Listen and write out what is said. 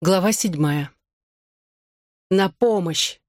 Глава седьмая. «На помощь!»